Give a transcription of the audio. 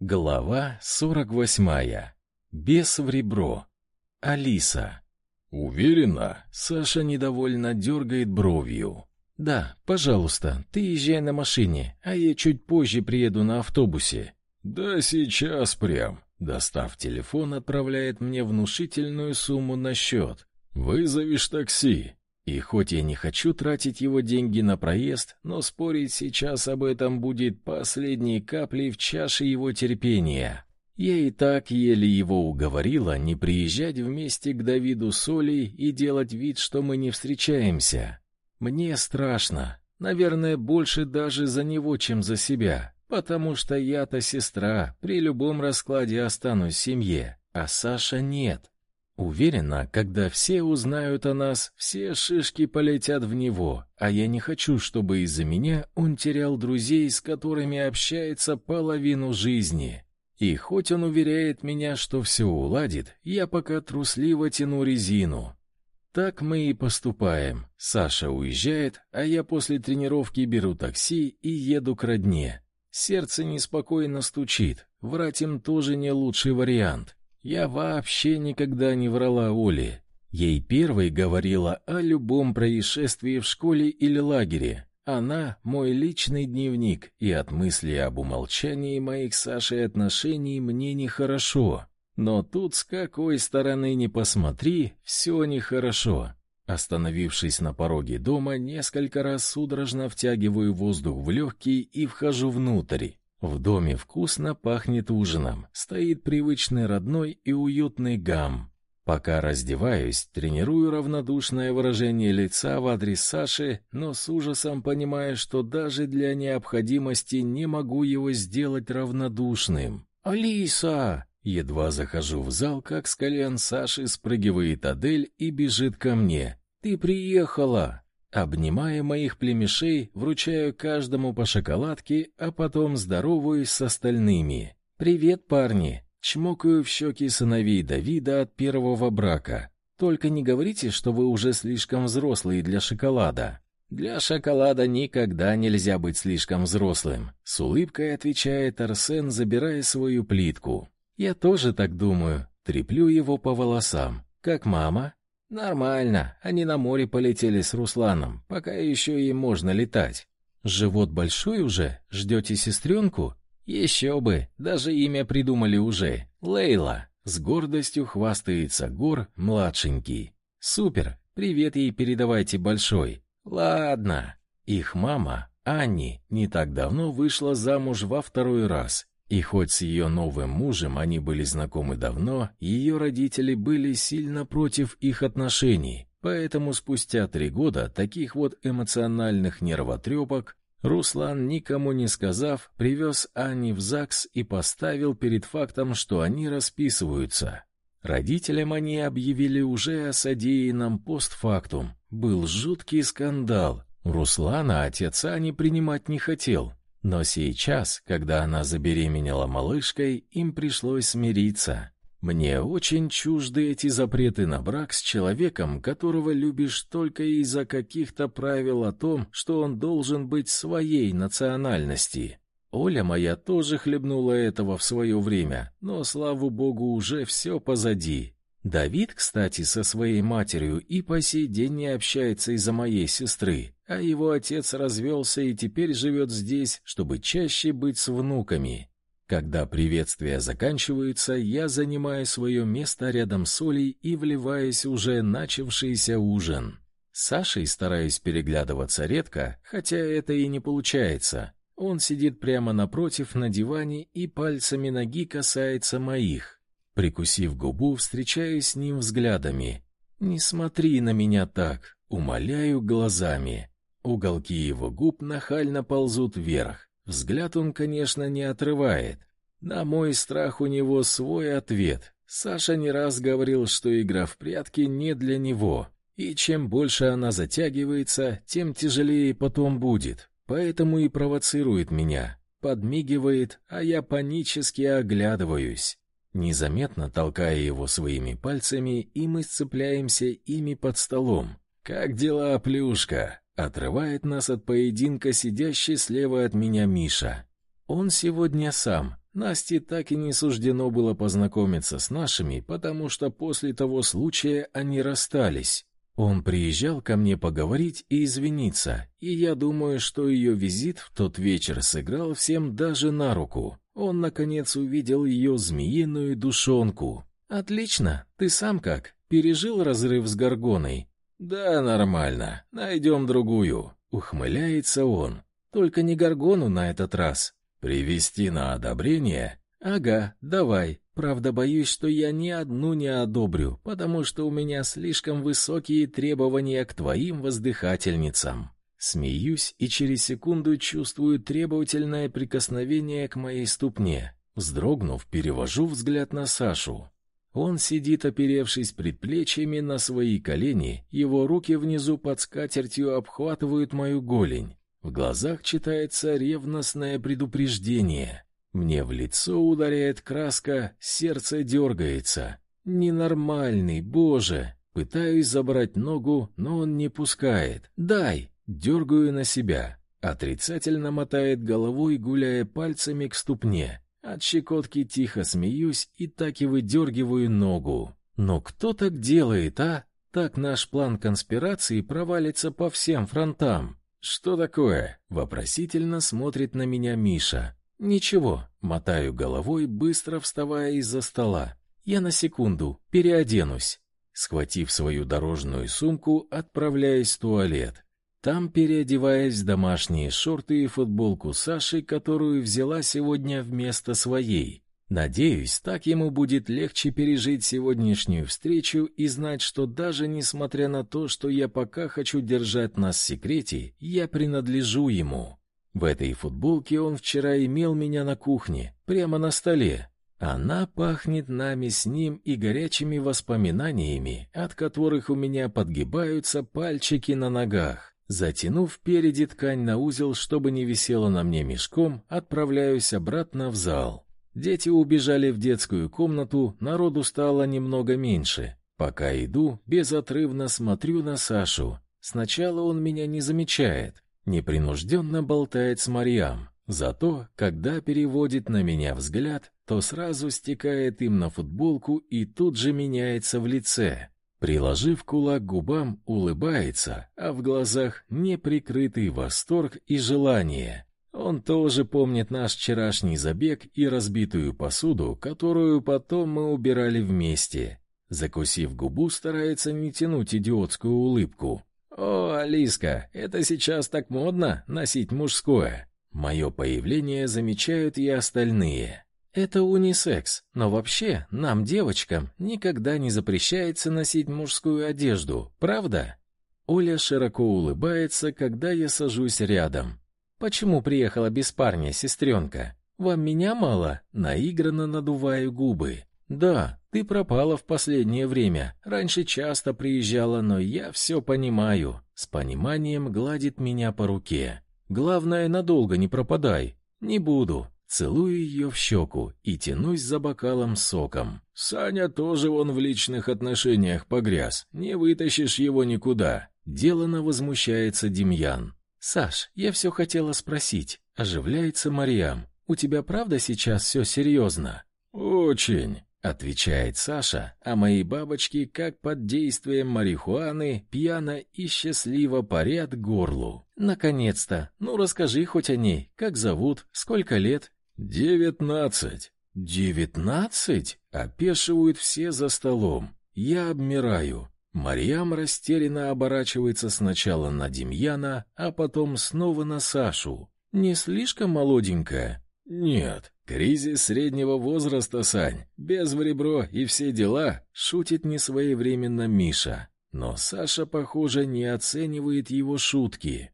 Глава 48. Без в ребро. Алиса. Уверена, Саша недовольно дергает бровью. Да, пожалуйста, ты езжай на машине, а я чуть позже приеду на автобусе. Да сейчас прям. Достав телефон, отправляет мне внушительную сумму на счет. Вызовешь такси. И хоть я не хочу тратить его деньги на проезд, но спорить сейчас об этом будет последней каплей в чаше его терпения. Я и так еле его уговорила не приезжать вместе к Давиду Соли и делать вид, что мы не встречаемся. Мне страшно, наверное, больше даже за него, чем за себя, потому что я-то сестра, при любом раскладе останусь в семье, а Саша нет. Уверена, когда все узнают о нас, все шишки полетят в него, а я не хочу, чтобы из-за меня он терял друзей, с которыми общается половину жизни. И хоть он уверяет меня, что все уладит, я пока трусливо тяну резину. Так мы и поступаем. Саша уезжает, а я после тренировки беру такси и еду к родне. Сердце неспокойно стучит. Врать им тоже не лучший вариант. Я вообще никогда не врала Оле. Ей первой говорила о любом происшествии в школе или лагере. Она мой личный дневник, и от мысли об умолчании моих с Сашей отношений мне нехорошо. Но тут с какой стороны ни посмотри, все нехорошо. Остановившись на пороге дома, несколько раз судорожно втягиваю воздух в легкие и вхожу внутрь. В доме вкусно пахнет ужином, стоит привычный родной и уютный гам. Пока раздеваюсь, тренирую равнодушное выражение лица в адрес Саши, но с ужасом понимаю, что даже для необходимости не могу его сделать равнодушным. «Алиса!» Едва захожу в зал, как с колен Саши спрыгивает Адель и бежит ко мне. «Ты приехала!» Обнимая моих племешей, вручаю каждому по шоколадке, а потом здороваюсь с остальными. «Привет, парни!» Чмокаю в щеки сыновей Давида от первого брака. «Только не говорите, что вы уже слишком взрослые для шоколада». «Для шоколада никогда нельзя быть слишком взрослым», — с улыбкой отвечает Арсен, забирая свою плитку. «Я тоже так думаю». Треплю его по волосам. «Как мама?» Нормально. Они на море полетели с Русланом, пока еще и можно летать. Живот большой уже? Ждете сестренку?» «Еще бы. Даже имя придумали уже. Лейла. С гордостью хвастается Гор младшенький. Супер. Привет ей передавайте большой. Ладно. Их мама Анни не так давно вышла замуж во второй раз и хоть с ее новым мужем они были знакомы давно, ее родители были сильно против их отношений, поэтому спустя три года таких вот эмоциональных нервотрепок Руслан, никому не сказав, привез Анни в ЗАГС и поставил перед фактом, что они расписываются. Родителям они объявили уже о содеянном постфактум. Был жуткий скандал. Руслана отец Ани принимать не хотел, но сейчас, когда она забеременела малышкой, им пришлось смириться. Мне очень чужды эти запреты на брак с человеком, которого любишь только из-за каких-то правил о том, что он должен быть своей национальности. Оля моя тоже хлебнула этого в свое время, но, слава богу, уже все позади. Давид, кстати, со своей матерью и по сей день не общается из-за моей сестры, а его отец развелся и теперь живет здесь, чтобы чаще быть с внуками. Когда приветствия заканчиваются, я занимаю свое место рядом с Олей и вливаюсь уже начавшийся ужин. С Сашей стараюсь переглядываться редко, хотя это и не получается. Он сидит прямо напротив на диване и пальцами ноги касается моих. Прикусив губу, встречаюсь с ним взглядами. «Не смотри на меня так!» Умоляю глазами. Уголки его губ нахально ползут вверх. Взгляд он, конечно, не отрывает. На мой страх у него свой ответ. Саша не раз говорил, что игра в прятки не для него. И чем больше она затягивается, тем тяжелее потом будет. Поэтому и провоцирует меня. Подмигивает, а я панически оглядываюсь. Незаметно толкая его своими пальцами, и мы сцепляемся ими под столом. «Как дела, плюшка?» Отрывает нас от поединка сидящий слева от меня Миша. Он сегодня сам, Насте так и не суждено было познакомиться с нашими, потому что после того случая они расстались. Он приезжал ко мне поговорить и извиниться, и я думаю, что ее визит в тот вечер сыграл всем даже на руку. Он, наконец, увидел ее змеиную душонку. «Отлично. Ты сам как? Пережил разрыв с Горгоной?» «Да, нормально. Найдем другую», — ухмыляется он. «Только не Горгону на этот раз». «Привести на одобрение?» «Ага, давай. Правда, боюсь, что я ни одну не одобрю, потому что у меня слишком высокие требования к твоим воздыхательницам». Смеюсь и через секунду чувствую требовательное прикосновение к моей ступне. Вздрогнув, перевожу взгляд на Сашу. Он сидит, оперевшись предплечьями на свои колени, его руки внизу под скатертью обхватывают мою голень. В глазах читается ревностное предупреждение. Мне в лицо ударяет краска, сердце дергается. Ненормальный, боже! Пытаюсь забрать ногу, но он не пускает. «Дай!» Дергаю на себя. Отрицательно мотает головой, гуляя пальцами к ступне. От щекотки тихо смеюсь и так и выдергиваю ногу. Но кто так делает, а? Так наш план конспирации провалится по всем фронтам. Что такое? Вопросительно смотрит на меня Миша. Ничего, мотаю головой, быстро вставая из-за стола. Я на секунду переоденусь. Схватив свою дорожную сумку, отправляюсь в туалет. Там, переодеваясь в домашние шорты и футболку Саши, которую взяла сегодня вместо своей. Надеюсь, так ему будет легче пережить сегодняшнюю встречу и знать, что даже несмотря на то, что я пока хочу держать нас в секрете, я принадлежу ему. В этой футболке он вчера имел меня на кухне, прямо на столе. Она пахнет нами с ним и горячими воспоминаниями, от которых у меня подгибаются пальчики на ногах. Затянув впереди ткань на узел, чтобы не висела на мне мешком, отправляюсь обратно в зал. Дети убежали в детскую комнату, народу стало немного меньше. Пока иду, безотрывно смотрю на Сашу. Сначала он меня не замечает, непринужденно болтает с Мариам. Зато, когда переводит на меня взгляд, то сразу стекает им на футболку и тут же меняется в лице. Приложив кулак к губам, улыбается, а в глазах неприкрытый восторг и желание. Он тоже помнит наш вчерашний забег и разбитую посуду, которую потом мы убирали вместе. Закусив губу, старается не тянуть идиотскую улыбку. «О, Алиска, это сейчас так модно — носить мужское!» Мое появление замечают и остальные. Это унисекс, но вообще нам, девочкам, никогда не запрещается носить мужскую одежду, правда? Оля широко улыбается, когда я сажусь рядом. Почему приехала без парня, сестренка? Вам меня мало? Наигранно надуваю губы. Да, ты пропала в последнее время. Раньше часто приезжала, но я все понимаю. С пониманием гладит меня по руке. Главное, надолго не пропадай. Не буду. Целую ее в щеку и тянусь за бокалом с соком. Саня тоже вон в личных отношениях погряз. Не вытащишь его никуда. Делано возмущается Демьян. Саш, я все хотела спросить. Оживляется Мариам. У тебя правда сейчас все серьезно?» Очень, отвечает Саша, а мои бабочки, как под действием марихуаны, пьяно и счастливо парят горлу. Наконец-то. Ну расскажи хоть о ней. Как зовут? Сколько лет? «Девятнадцать!» «Девятнадцать?» — опешивают все за столом. Я обмираю. Марьям растерянно оборачивается сначала на Демьяна, а потом снова на Сашу. «Не слишком молоденькая?» «Нет, кризис среднего возраста, Сань, без в ребро и все дела», — шутит несвоевременно Миша. Но Саша, похоже, не оценивает его шутки.